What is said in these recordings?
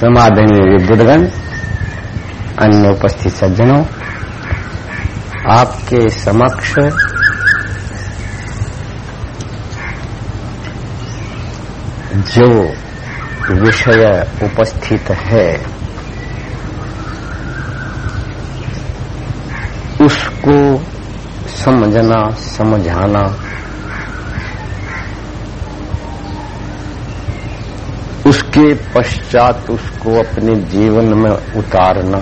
समाधानी विद्युतगण अन्य उपस्थित सज्जनों आपके समक्ष जो विषय उपस्थित है उसको समझना समझाना उसके पश्चात उसको अपने जीवन में उतारना।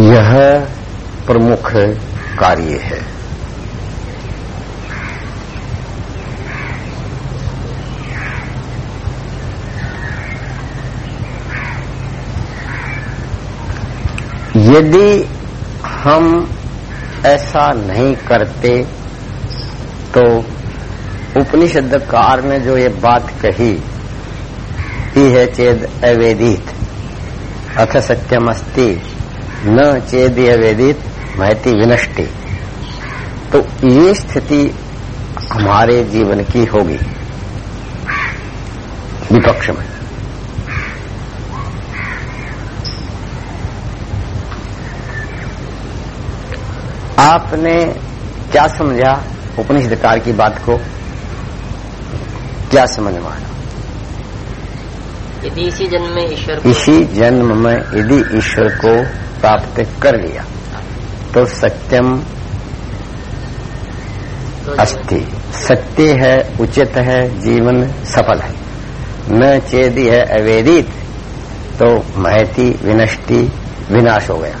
यह प्रमुख कार्य है। यदि हम ऐसा नहीं करते तो उपनिषदकार ने जो ये बात कही, ही है चेद अवेदित, अथ सत्यमस्ति, न चेद अवेदित, महती विनष्टि। तो ये स्थिति हमारे जीवन की होगी, विपक्ष में। आपने क्या समझा उपनिषदकार की बात को? क्या समझ माना यदि इसी जन्म में ईश्वर इसी जन्म में यदि ईश्वर को प्राप्त कर लिया तो सत्यम तो अस्ति। सत्य है उचित है जीवन सफल है। न चेदी है अवेदित तो महती विनष्टि विनाश हो गया।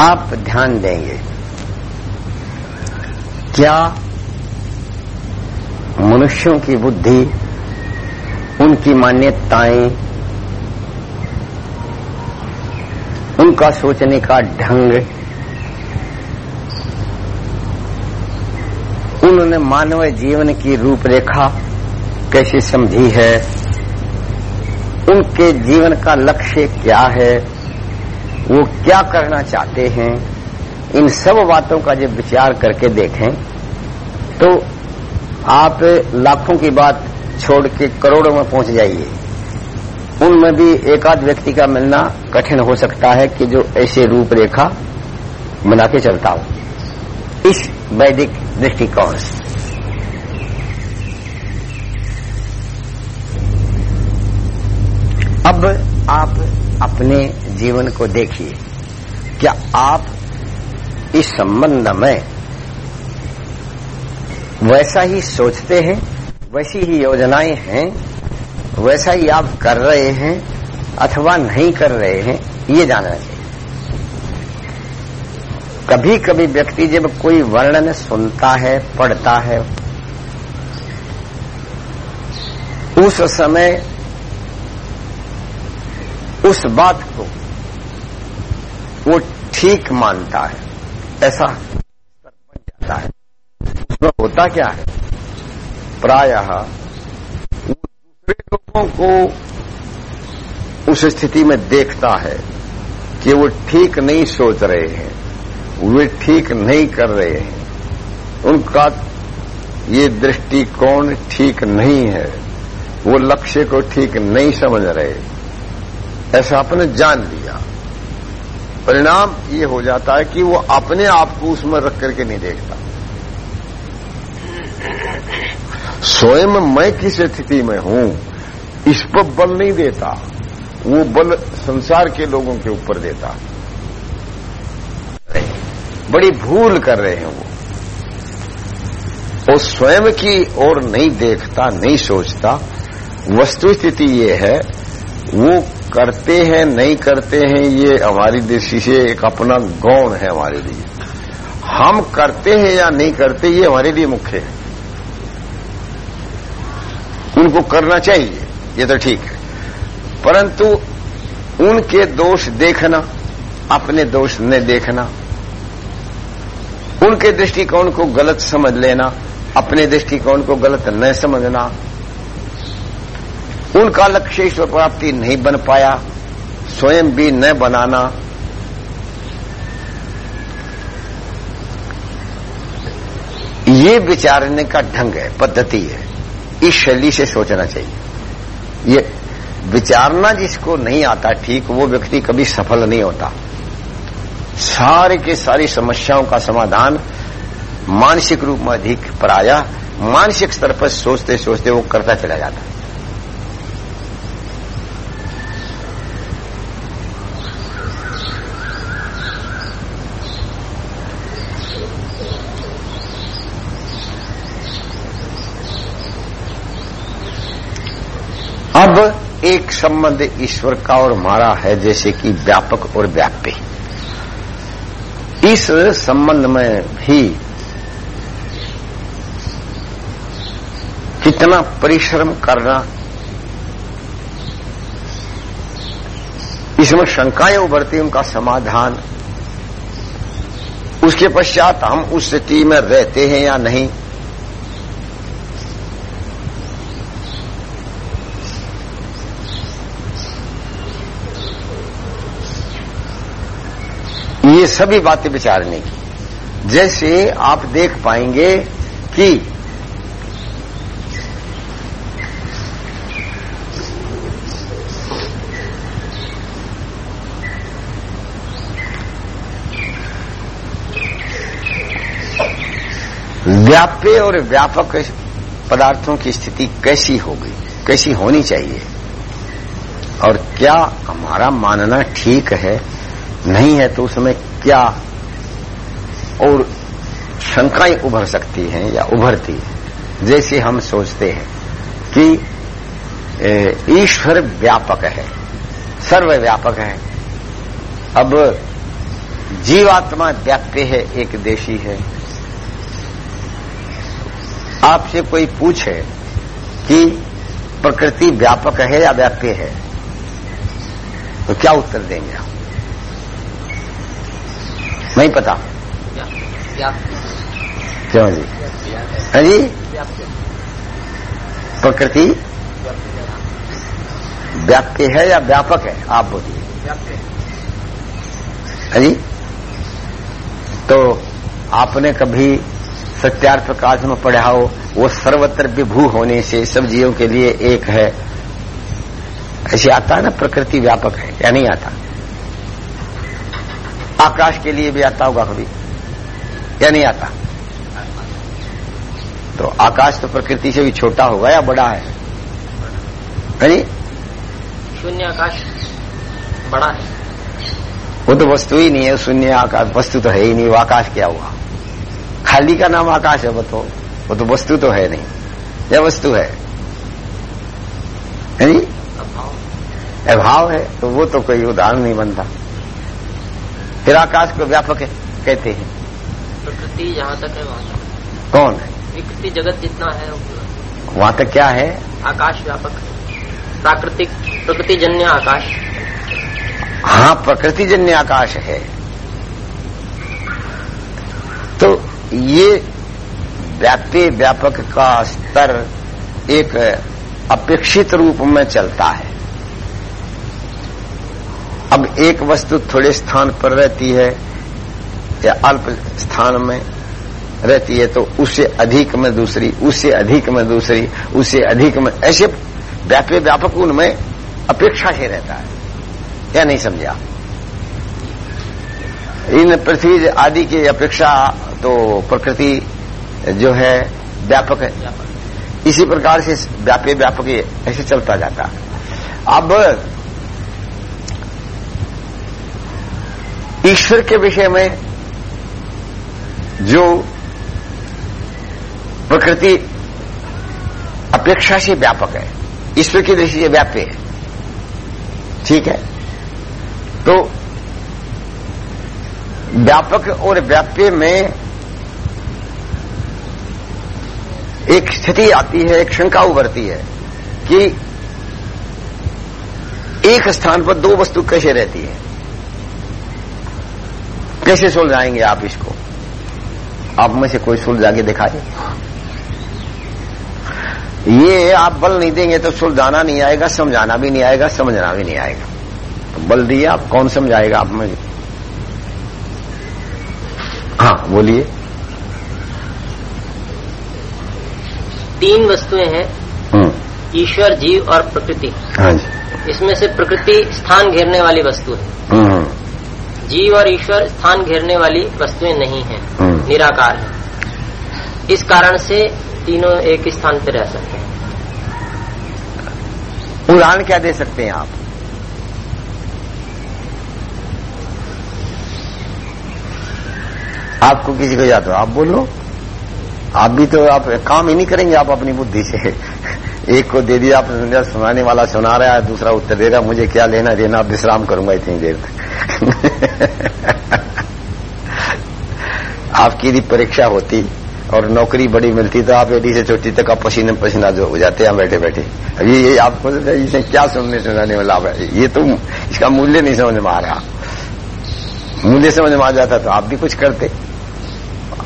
आप ध्यान देंगे। क्या मनुष्यों की बुद्धि, उनकी मान्यताएँ, उनका सोचने का ढंग, उन्होंने मानव जीवन की रूपरेखा कैसे समझी है, उनके जीवन का लक्ष्य क्या है वो क्या करना चाहते हैं, इन सब बातों का जब विचार करके देखें तो आप लाखों की बात छोड़ के करोड़ों में पहुँच जाइए। उनमें भी एकाध व्यक्ति का मिलना कठिन हो सकता है कि जो ऐसे रूपरेखा बना के चलता हो। इस वैदिक दृष्टिकोण से। अब आप अपने जीवन को देखिए, क्या आप इस संबंध में वैसा ही सोचते हैं, वैसी ही योजनाएँ हैं, वैसा ही आप कर रहे हैं, अथवा नहीं कर रहे हैं, ये जानना चाहिए। कभी कभी व्यक्ति जब कोई वर्णन सुनता है, पढ़ता है, उस समय उस बात को वो ठीक मानता है। ऐसा बन जाता है। उसमें होता क्या है? प्रायः वो दूसरे लोगों को उस स्थिति में देखता है कि वो ठीक नहीं सोच रहे हैं, वे ठीक नहीं कर रहे हैं। उनका ये दृष्टिकोण ठीक नहीं है। वो लक्ष्य को ठीक नहीं समझ रहे। ऐसा आपने जान लिया परिणाम ये हो जाता है कि वो अपने आप को उसमें रख करके नहीं देखता। स्वयं मैं किस स्थिति में हूँ, इस पर बल नहीं देता, वो बल संसार के लोगों के ऊपर देता। बड़ी भूल कर रहे हैं वो। वो स्वयं की ओर नहीं देखता, नहीं सोचता। वस्तु स्थिति ये है, वो करते हैं, नहीं करते हैं, ये हमारी दृष्टि से एक अपना गौण है हमारे लिए। हम करते हैं या नहीं करते, ये हमारे लिए मुख्य है। उनको करना चाहिए, ये तो ठीक है। परंतु उनके दोष देखना, अपने दोष न देखना, उनके दृष्टिकोण को गलत समझ लेना, अपने दृष्टिकोण को गलत न समझना उनका लक्ष्य ईश्वर प्राप्ति नहीं बन पाया, स्वयं भी न बनाना। ये विचारने का ढंग है, पद्धति है। इस शैली से सोचना चाहिए। ये विचारना जिसको नहीं आता ठीक, वो व्यक्ति कभी सफल नहीं होता। सारे के सारी समस्याओं का समाधान मानसिक रूप में अधिक पर आया मानसिक स्तर पर सोचते सोचते वो करता चला जाता। अब एक संबंध ईश्वर का और हमारा है, जैसे कि व्यापक और व्याप्य इस संबंध में भी कितना परिश्रम करना, इसमें शंकाएँ उभरती, उनका समाधान, उसके पश्चात हम उस स्थिति में रहते हैं या नहीं। ये सभी बातें विचारने की। जैसे आप देख पाएँगे कि व्याप्य और व्यापक पदार्थों की स्थिति कैसी होगी कैसी होनी चाहिए? और क्या हमारा मानना ठीक है? नहीं है तो उसमें क्या? और शंकाएँ उभर सकती हैं या उभरती है। जैसे हम सोचते हैं कि ईश्वर व्यापक है, सर्वव्यापक है। अब जीवात्मा व्याप्य है, एक देशी है। आपसे कोई पूछे कि प्रकृति व्यापक है या व्याप्य है तो क्या उत्तर देंगे आप? नहीं पता। क्यों जी? हाँ जी? प्रकृति व्याप्य है या व्यापक है? आप बोलिए। हाँ जी? तो आपने कभी सत्यार्थ प्रकाश में पढ़ा हो, वो सर्वत्र विभू होने से सब जीवों के लिए एक है। ऐसे आता है ना, प्रकृति व्यापक है, या नहीं आता? आकाश के लिए भी आता होगा कभी? या नहीं आता? तो आकाश तो प्रकृति से भी छोटा होगा या बड़ा है? नहीं? शून्य आकाश बड़ा है। वो तो वस्तु ही नहीं है शून्य आकाश वस्तु तो है ही नहीं वो आकाश क्या हुआ? खाली का नाम आकाश है वो तो वो तो वस्तु तो है नहीं या वस्तु है? नहीं? अभाव है तो वो तो कोई उदाहरण नहीं बनता। फिर आकाश को व्यापक कहते हैं। प्रकृति जहाँ तक है वहाँ तक। कौन? है विकृति जगत जितना है वहाँ तक क्या है? आकाश व्यापक प्राकृतिक प्रकृति जन्य आकाश। हाँ प्रकृति जन्य आकाश है। तो ये व्याप्य व्यापक का स्तर एक अपेक्षित रूप में चलता है। अब एक वस्तु थोड़े स्थान पर रहती है, या अल्प स्थान में रहती है तो उससे अधिक में दूसरी, उससे अधिक में दूसरी, उससे अधिक में, ऐसे व्याप्य व्यापक उनमें अपेक्षा ही रहता है। या नहीं समझा? इन पृथ्वी आदि की अपेक्षा तो प्रकृति जो है व्यापक है। इसी प्रकार से व्याप्य व्यापक ऐसे चलता जाता अब ईश्वर के विषय में जो प्रकृति अपेक्षा से व्यापक है, ईश्वर की दृष्टि से व्याप्य है, ठीक है? तो व्यापक और व्याप्य में एक स्थिति आती है, एक शंका उभरती है कि एक स्थान पर दो वस्तु कैसे रहती है? कैसे सुलझाएँगे आप इसको? आप में से कोई सुलझा के दिखाए ये आप बल नहीं देंगे तो सुलझाना नहीं आएगा समझाना भी नहीं आएगा समझना भी नहीं आएगा। तो बल दिए आप कौन समझाएगा आप में? हाँ बोलिए। तीन वस्तुएँ हैं हम्म, ईश्वर जीव और प्रकृति। हाँ जी। इसमें से प्रकृति स्थान घेरने वाली वस्तु है। हम्म, जीव और ईश्वर स्थान घेरने वाली वस्तुएँ नहीं हैं। हम्म। निराकार है। इस कारण से तीनों एक स्थान पर रह सकते हैं। उदाहरण क्या दे सकते हैं आप? आपको किसी को याद हो आप बोलो। आप भी तो आप काम ही नहीं करेंगे आप अपनी बुद्धि से एक को दे दिया आप समझा सुनाने वाला सुना रहा है, दूसरा उत्तर दे रहा मुझे क्या लेना देना विश्राम करूँगा इतनी देर तक। आपकी यदि परीक्षा होती और नौकरी बड़ी मिलती तो आप एडी से छोटी तक आप पसीने पसीना जो हो जाते हैं बैठे बैठे अब ये ये आपको इसे क्या सुनने सुनाने है? ये तो इसका मूल्य नहीं समझ में आ रहा। मूल्य समझ में आ जाता तो आप भी कुछ करते।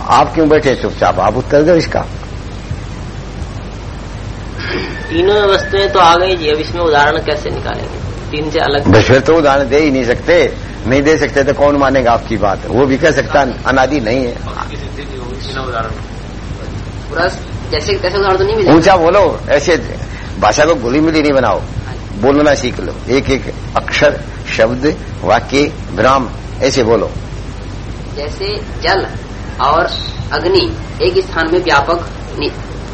आप क्यों बैठे चुपचाप? आप उत्तर दो इसका। तीनों वस्तुएँ तो आ गई जी अब इसमें उदाहरण कैसे निकालेंगे? तीन से अलग बस फिर तो उदाहरण दे ही नहीं सकते नहीं दे सकते तो कौन मानेगा आपकी बात? वो भी कह सकता अनादि नहीं है। पूरा जैसे तैसे उदाहरण तो नहीं मिलेगा। ऊँचा बोलो ऐसे भाषा को गोली मिली नहीं बनाओ। बोलना सीख लो। एक एक अक्षर शब्द वाक्य विराम ऐसे बोलो। जैसे जल और अग्नि एक स्थान में व्यापक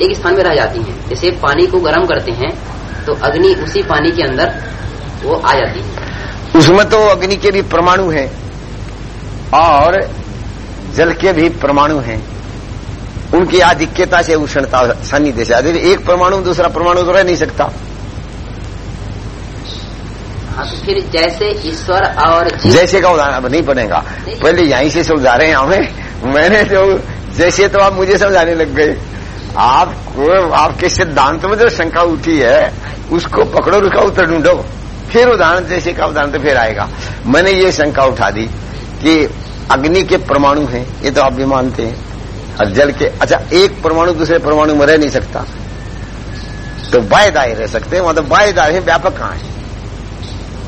एक स्थान में रह जाती हैं। जैसे पानी को गर्म करते हैं तो अग्नि उसी पानी के अंदर वो आ जाती है। उसमें तो अग्नि के भी परमाणु हैं और जल के भी परमाणु हैं। उनकी आधिक्यता से उष्णता सानिध्य से आदि। एक परमाणु दूसरा परमाणु तो रह नहीं सकता। हाँ तो फिर जैसे ईश्वर और जैसे का उदाहरण अब नहीं बनेगा। पहले यहीं से समझा रहे हैं हमें मैंने जो जैसे तो आप मुझे समझाने लग गए। आपको आपके सिद्धांत में जो शंका उठी है उसको पकड़ो उसका उत्तर ढूंढो। फिर उदाहरण जैसे का उदाहरण तो फिर आएगा। मैंने ये शंका उठा दी कि अग्नि के परमाणु हैं ये तो आप भी मानते हैं। और जल के अच्छा एक परमाणु दूसरे परमाणु में रह नहीं सकता। तो बाय दाए रह सकते हैं मतलब बाय दाए हैं व्यापक कहाँ है?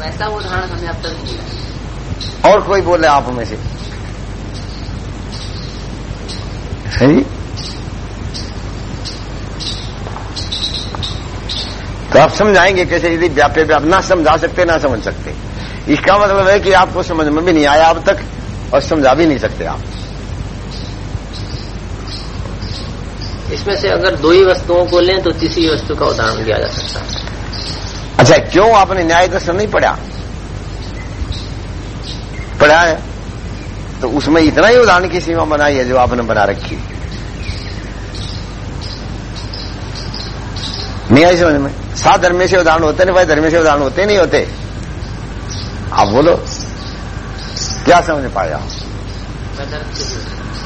वैसा उदाहरण हमें अब तक और कोई बोले आप में से? सही तो आप समझाएँगे कैसे यदि व्याप्य व्याप ना समझा सकते ना समझ सकते। इसका मतलब है कि आपको समझ में भी नहीं आया अब तक और समझा भी नहीं सकते आप। इसमें से अगर दो ही वस्तुओं को लें तो तीसरी वस्तु का उदाहरण दिया जा सकता है। अच्छा क्यों आपने न्याय दर्शन नहीं पढ़ा? पढ़ा है? तो उसमें इतना ही उदाहरण की सीमा बनाई है जो आपने बना रखी। नहीं आई समझ में? सात धर्म से उदाहरण होते नहीं, भाई धर्म से उदाहरण होते नहीं होते। आप बोलो, क्या समझ पाया?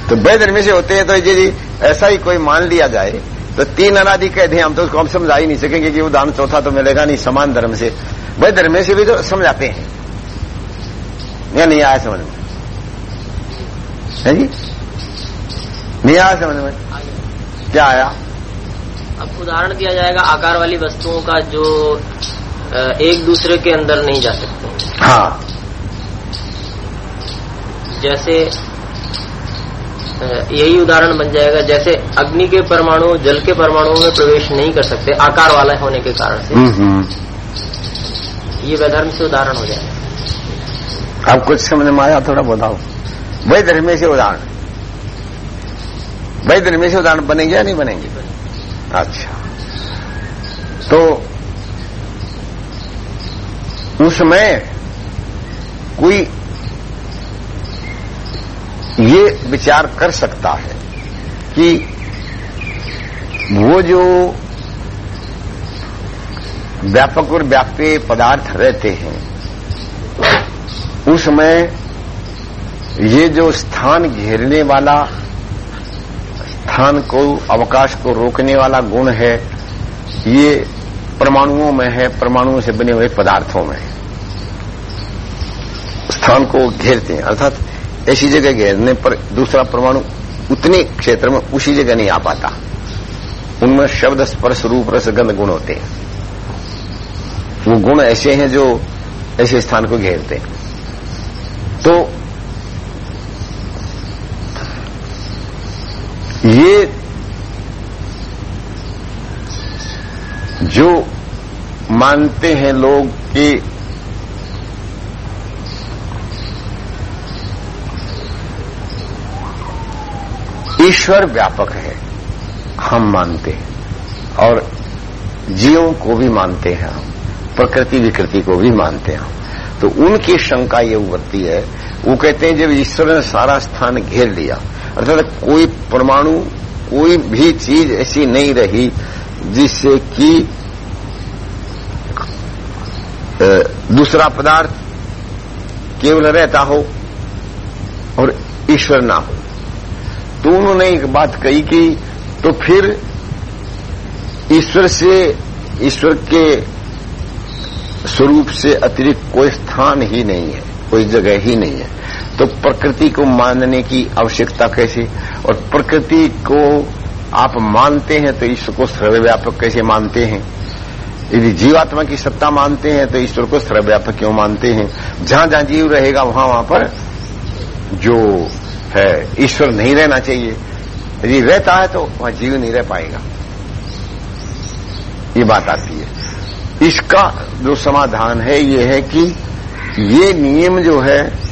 तो बे धर्म से होते हैं तो यदि ऐसा ही कोई मान लिया जाए तो तीन अनादि कह दें हम तो उसको हम समझा ही नहीं सकेंगे कि उदाहरण चौथा तो मिलेगा नहीं, समान धर्म से। वह धर्म से भी तो समझाते हैं। या नहीं आया समझ में। है जी? नहीं आया समझ में। क्या आया? अब उदाहरण दिया जाएगा आकार वाली वस्तुओं का जो एक दूसरे के अंदर नहीं जा सकते। हाँ। जैसे यही उदाहरण बन जाएगा जैसे अग्नि के परमाणु जल के परमाणुओं में प्रवेश नहीं कर सकते आकार वाला होने के कारण से। हम्म, हम्म। ये वैधर्म से उदाहरण हो जाएगा। अब कुछ समझ में आया थोड़ा बताओ। वही धर्म से उदाहरण। वही धर्म से उदाहरण बनेंगे या नहीं बनेंगे? अच्छा। तो उसमें कोई ये विचार कर सकता है कि वो जो व्यापक और व्याप्य पदार्थ रहते हैं उसमें ये जो स्थान घेरने वाला स्थान को अवकाश को रोकने वाला गुण है, ये परमाणुओं में है, परमाणुओं से बने हुए पदार्थों में। स्थान को घेरते हैं, अर्थात ऐसी जगह घेरने पर दूसरा परमाणु उतने क्षेत्र में उसी जगह नहीं आ पाता। उनमें शब्द, स्पर्श, रूप, रस, गंध, गुण होते हैं। वो गुण ऐसे हैं जो ऐसे स्थान को घेरते हैं तो ये जो मानते हैं लोग कि ईश्वर व्यापक है, हम मानते हैं। और जीवों को भी मानते हैं हम, प्रकृति विकृति को भी मानते हैं तो उनकी शंका ये उभरती है, वो कहते हैं जब ईश्वर ने सारा स्थान घेर लिया अर्थात कोई परमाणु, कोई भी चीज़ ऐसी नहीं रही जिससे कि दूसरा पदार्थ केवल रहता हो और ईश्वर ना हो। तो उन्होंने एक बात कही कि तो फिर ईश्वर से, ईश्वर के स्वरूप से अतिरिक्त कोई स्थान ही नहीं है, कोई जगह ही नहीं है। तो प्रकृति को मानने की आवश्यकता कैसे? और प्रकृति को आप मानते हैं तो ईश्वर को सर्वव्यापक कैसे मानते हैं? यदि जीवात्मा की सत्ता मानते हैं तो ईश्वर को सर्वव्यापक क्यों मानते हैं? जहाँ जहाँ जीव रहेगा, वहाँ वहाँ पर जो है, ईश्वर नहीं रहना चाहिए। यदि रहता है तो वहाँ जीव नहीं रह पाएगा। ये बात आती है। इसका जो समाधान है, ये है कि ये नियम जो है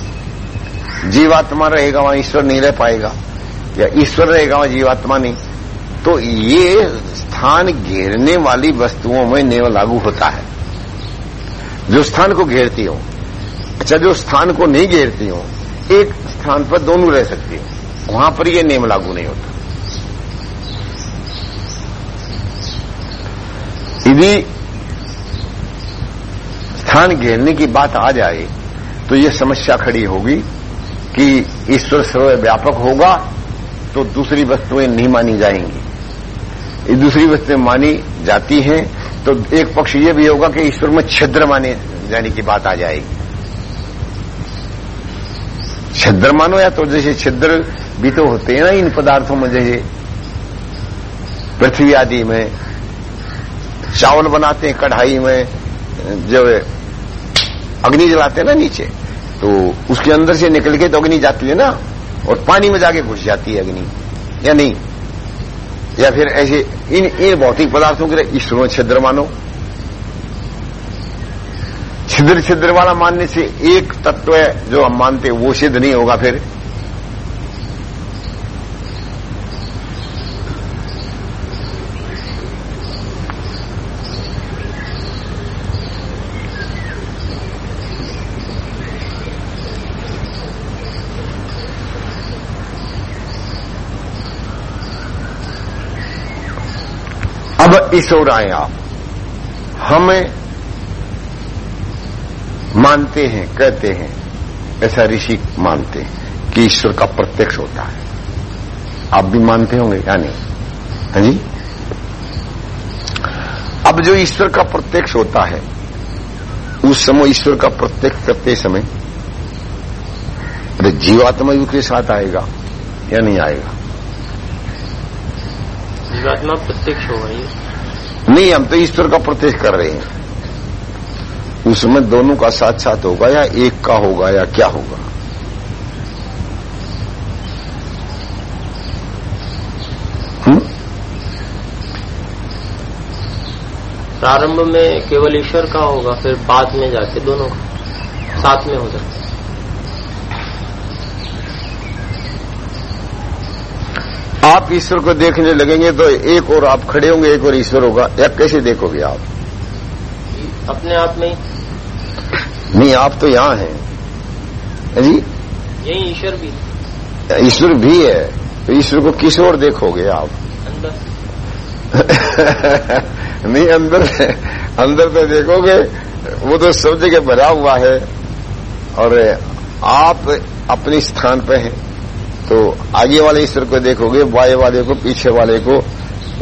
जीवात्मा रहेगा, वहाँ ईश्वर नहीं रह पाएगा। या ईश्वर रहेगा, वहाँ जीवात्मा नहीं। तो ये स्थान घेरने वाली वस्तुओं में नियम लागू होता है। जो स्थान को घेरती हो अच्छा जो स्थान को नहीं घेरती हो, एक स्थान पर दोनों रह सकती हो। वहाँ पर यह नियम लागू नहीं होता। यदि स्थान घेरने की बात आ जाए तो यह समस्या खड़ी होगी। कि ईश्वर सर्वव्यापक होगा तो दूसरी वस्तुएँ नहीं मानी जाएँगी। दूसरी वस्तुएँ मानी जाती हैं तो एक पक्ष ये भी होगा कि ईश्वर में छिद्र माने जाने की बात आ जाएगी। छिद्र मानो या तो जैसे छिद्र भी तो होते हैं ना इन पदार्थों में, जैसे पृथ्वी आदि में, चावल बनाते हैं कढ़ाई में, जो अग्नि जलाते हैं ना नीचे। तो उसके अंदर से निकल के तो अग्नि जाती है ना? और पानी में जाके घुस जाती है अग्नि। या नहीं? या फिर ऐसे इन इन भौतिक पदार्थों के ईश्वरों छिद्र मानो। छिद्र छिद्र वाला मानने से एक तत्व है जो हम मानते वो सिद्ध नहीं होगा फिर अब इस ओर आए आप। हमें मानते हैं, कहते हैं, ऐसा ऋषि मानते हैं कि ईश्वर का प्रत्यक्ष होता है। आप भी मानते होंगे या नहीं? हाँ जी? अब जो ईश्वर का प्रत्यक्ष होता है, उस समय ईश्वर का प्रत्यक्ष करते समय, अरे जीवात्मा युग के साथ आएगा या नहीं आएगा? जीवात्मा प्रत्यक्ष होगा ये नहीं, हम तो ईश्वर का प्रत्यक्ष कर रहे हैं। उसमें दोनों का साथ साथ होगा या एक का होगा या क्या होगा? प्रारंभ में केवल ईश्वर का होगा, फिर बाद में जाके दोनों का, साथ में हो जाए आप ईश्वर को देखने लगेंगे तो एक और आप खड़े होंगे एक और ईश्वर होगा। या कैसे देखोगे आप? अपने आप में? नहीं आप तो यहाँ हैं। जी? यही ईश्वर भी। ईश्वर भी है। तो ईश्वर को किस ओर देखोगे आप? अंदर। नहीं अंदर अंदर तो देखोगे वो तो सब जगह भरा हुआ है। और आप अपने स्थान पे हैं। तो आगे वाले ईश्वर को देखोगे बाएँ वाले को पीछे वाले को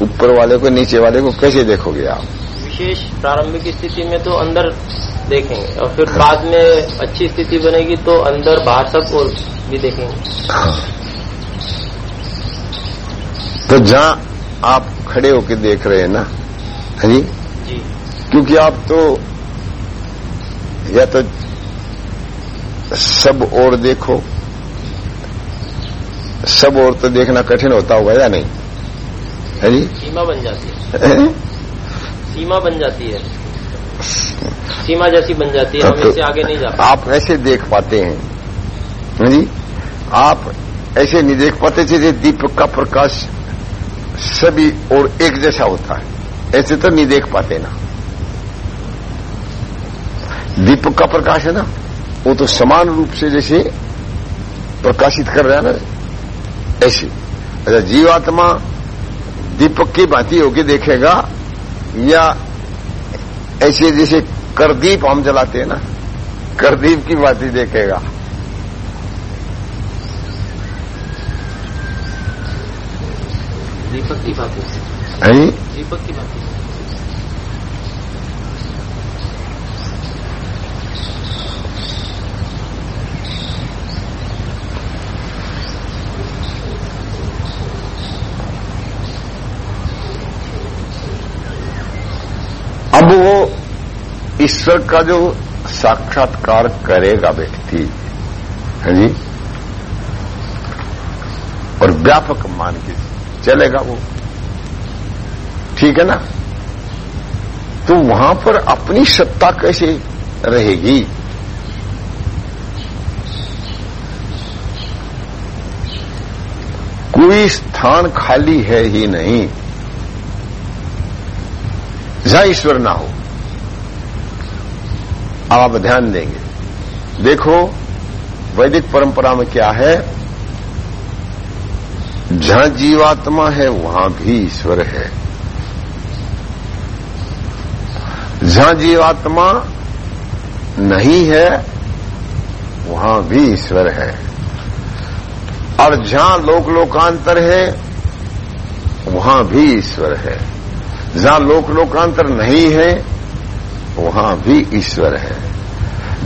ऊपर वाले को नीचे वाले को कैसे देखोगे आप? विशेष प्रारंभिक स्थिति में तो अंदर देखेंगे और फिर बाद में अच्छी स्थिति बनेगी तो अंदर बाहर सब और भी देखेंगे। हाँ। तो जहाँ आप खड़े होकर देख रहे हैं ना है जी? जी। क्योंकि आप तो या तो सब और देखो सब और तो देखना कठिन होता होगा या नहीं? है जी? सीमा बन जाती है? सीमा बन जाती है। सीमा जैसी बन जाती है हम तो इससे आगे नहीं जाते आप ऐसे देख पाते हैं। जी? आप ऐसे नहीं देख पाते जैसे दीपक का प्रकाश सभी और एक जैसा होता है। ऐसे तो नहीं देख पाते ना। दीपक का प्रकाश है ना वो तो समान रूप से जैसे प्रकाशित कर रहा है ना। ऐसे। अच्छा जीवात्मा दीपक की भांति होगी देखेगा या ऐसे जैसे करदीप हम जलाते हैं ना करदीप की भांति देखेगा। दीपक की भांति। दीपक की बात अब वो ईश्वर का जो साक्षात्कार करेगा व्यक्ति, है जी? और व्यापक मान के चलेगा वो। ठीक है ना? तो वहाँ पर अपनी सत्ता कैसे रहेगी? कोई स्थान खाली है ही नहीं। जहाँ ईश्वर ना हो। आप ध्यान देंगे। देखो, वैदिक परंपरा में क्या है? जहाँ जीवात्मा है, वहाँ भी ईश्वर है। जहाँ जीवात्मा नहीं है, वहाँ भी ईश्वर है। और जहाँ लोक लोकांतर है, वहाँ भी ईश्वर है। जहाँ लोक लोकांतर नहीं है वहाँ भी ईश्वर है।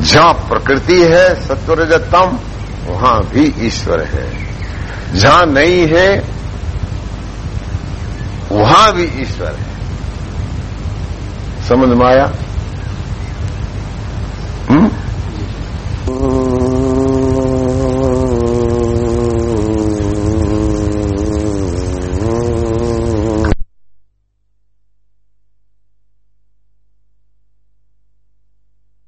जहाँ प्रकृति है, सत्वरजतम, वहाँ भी ईश्वर है। जहाँ नहीं है, वहाँ भी ईश्वर है। समझ में आया?